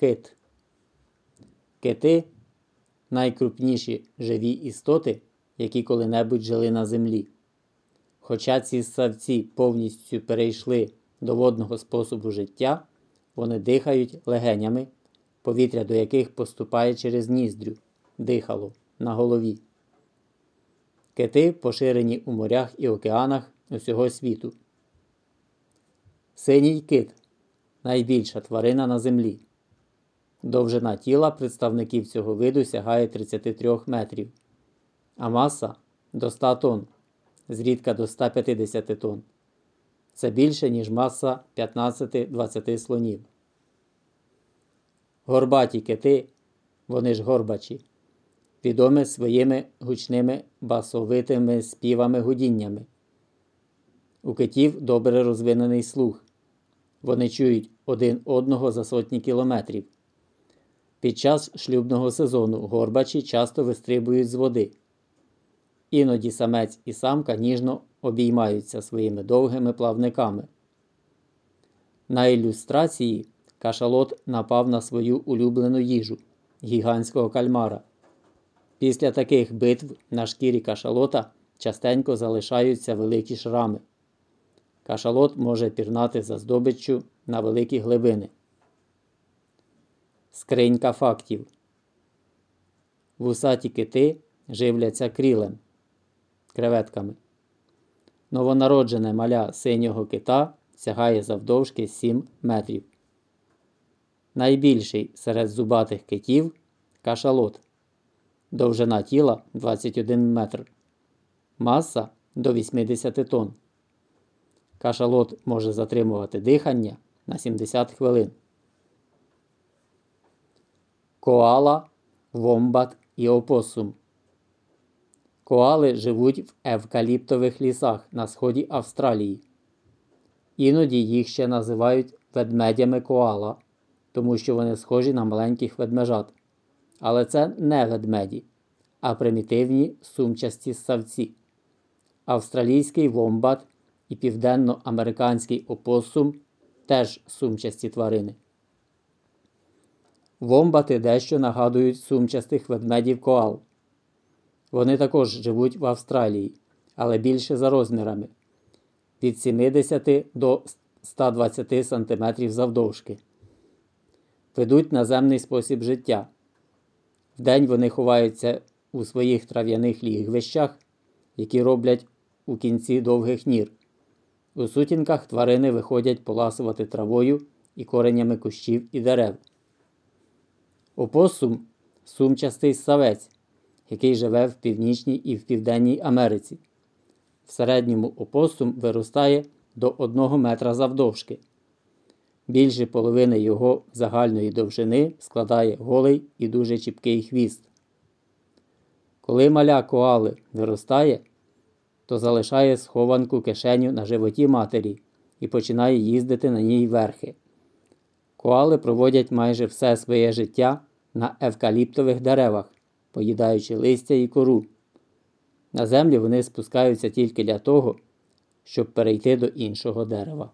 Кит. Кити найкрупніші живі істоти, які коли-небудь жили на землі. Хоча ці ссавці повністю перейшли до водного способу життя, вони дихають легенями, повітря до яких поступає через ніздрю, дихало на голові. Кити поширені у морях і океанах усього світу. Синій кит найбільша тварина на землі. Довжина тіла представників цього виду сягає 33 метрів, а маса до 100 тонн, зрідка до 150 тонн. Це більше, ніж маса 15-20 слонів. Горбаті кити, вони ж горбачі, відомі своїми гучними басовитими співами гудіннями. У китів добре розвинений слух. Вони чують один одного за сотні кілометрів. Під час шлюбного сезону горбачі часто вистрибують з води. Іноді самець і самка ніжно обіймаються своїми довгими плавниками. На ілюстрації кашалот напав на свою улюблену їжу гігантського кальмара. Після таких битв на шкірі кашалота частенько залишаються великі шрами. Кашалот може пірнати за здобиччю на великі глибини. Скринька фактів. Вусаті кити живляться крілем креветками. Новонароджене маля синього кита сягає завдовжки 7 метрів. Найбільший серед зубатих китів кашалот. Довжина тіла 21 метр. Маса до 80 тонн. Кашалот може затримувати дихання на 70 хвилин. Коала, вомбат і опосум. Коали живуть в евкаліптових лісах на сході Австралії. Іноді їх ще називають ведмедями коала, тому що вони схожі на маленьких ведмежат. Але це не ведмеді, а примітивні сумчасті ссавці. Австралійський вомбат і південноамериканський опосум теж сумчасті тварини. Вомбати дещо нагадують сумчастих ведмедів коал. Вони також живуть в Австралії, але більше за розмірами від 70 до 120 см завдовжки. Ведуть наземний спосіб життя. Вдень вони ховаються у своїх трав'яних лігвищах, які роблять у кінці довгих нір. У сутінках тварини виходять поласувати травою і коренями кущів і дерев. Опосум сумчастий савець, який живе в Північній і в Південній Америці. В середньому опосум виростає до 1 метра завдовжки. Більше половини його загальної довжини складає голий і дуже чіпкий хвіст. Коли маля коали виростає, то залишає схованку кишеню на животі матері і починає їздити на ній верхи. Коали проводять майже все своє життя на евкаліптових деревах, поїдаючи листя і кору. На землю вони спускаються тільки для того, щоб перейти до іншого дерева.